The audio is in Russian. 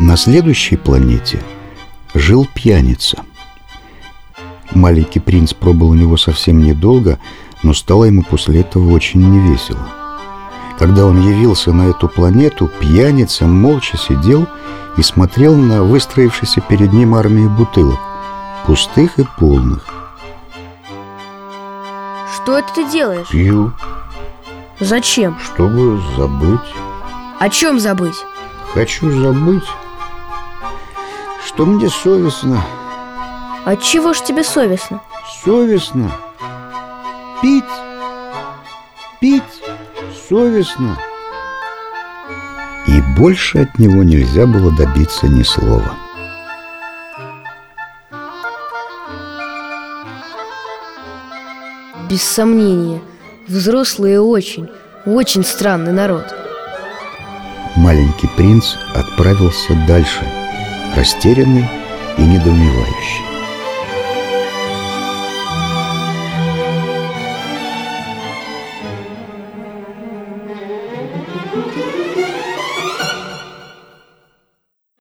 На следующей планете жил пьяница. Маленький принц пробыл у него совсем недолго, но стало ему после этого очень невесело. Когда он явился на эту планету, пьяница молча сидел и смотрел на выстроившийся перед ним армию бутылок, пустых и полных. Что это ты делаешь? Пью, Зачем? чтобы забыть. О чем забыть? Хочу забыть, что мне совестно. От чего ж тебе совестно? Совестно. Пить. Пить. Совестно. И больше от него нельзя было добиться ни слова. Без сомнения, взрослые очень, очень странный народ. Маленький принц отправился дальше, растерянный и недоумевающий.